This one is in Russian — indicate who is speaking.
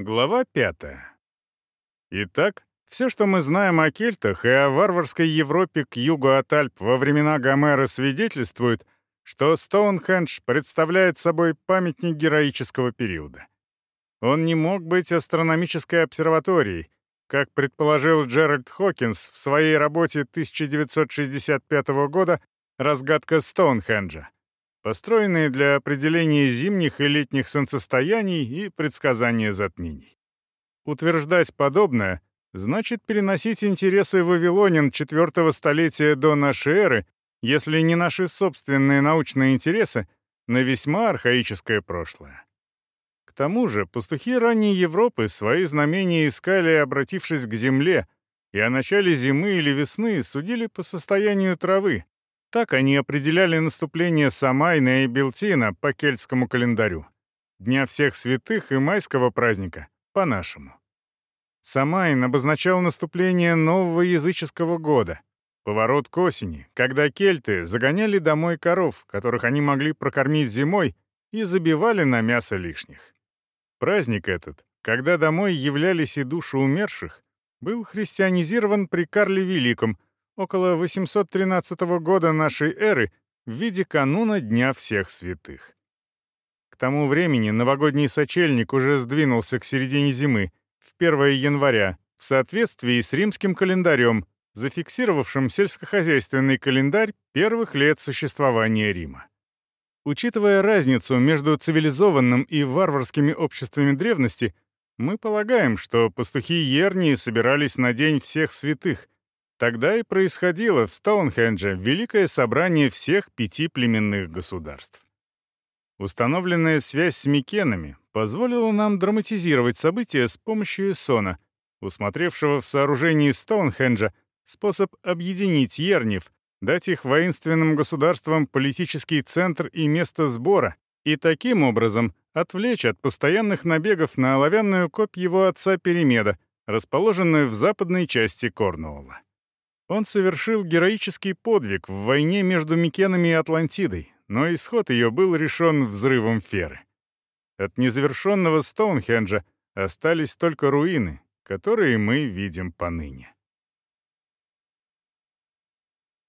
Speaker 1: Глава пятая. Итак, все, что мы знаем о кельтах и о варварской Европе к югу от Альп во времена Гомера, свидетельствует, что Стоунхендж представляет собой памятник героического периода. Он не мог быть астрономической обсерваторией, как предположил Джеральд Хокинс в своей работе 1965 года «Разгадка Стоунхенджа», построенные для определения зимних и летних солнцестояний и предсказания затмений. Утверждать подобное значит переносить интересы вавилонян IV столетия до нашей эры, если не наши собственные научные интересы, на весьма архаическое прошлое. К тому же пастухи ранней Европы свои знамения искали, обратившись к земле, и о начале зимы или весны судили по состоянию травы, так они определяли наступление Самайна и Белтина по кельтскому календарю, Дня всех святых и майского праздника по-нашему. Самайн обозначал наступление нового языческого года, поворот к осени, когда кельты загоняли домой коров, которых они могли прокормить зимой, и забивали на мясо лишних. Праздник этот, когда домой являлись и души умерших, был христианизирован при Карле Великом — около 813 года нашей эры в виде кануна Дня всех святых. К тому времени новогодний сочельник уже сдвинулся к середине зимы, в 1 января, в соответствии с римским календарем, зафиксировавшим сельскохозяйственный календарь первых лет существования Рима. Учитывая разницу между цивилизованным и варварскими обществами древности, мы полагаем, что пастухи Ернии собирались на День всех святых, Тогда и происходило в Стоунхендже великое собрание всех пяти племенных государств. Установленная связь с Микенами позволила нам драматизировать события с помощью Эссона, усмотревшего в сооружении Стоунхенджа способ объединить Ернев, дать их воинственным государствам политический центр и место сбора, и таким образом отвлечь от постоянных набегов на оловянную копь его отца Перемеда, расположенную в западной части Корнуолла. Он совершил героический подвиг в войне между Микенами и Атлантидой, но исход ее был решен взрывом Феры. От незавершенного Стоунхенджа остались только руины, которые мы видим поныне.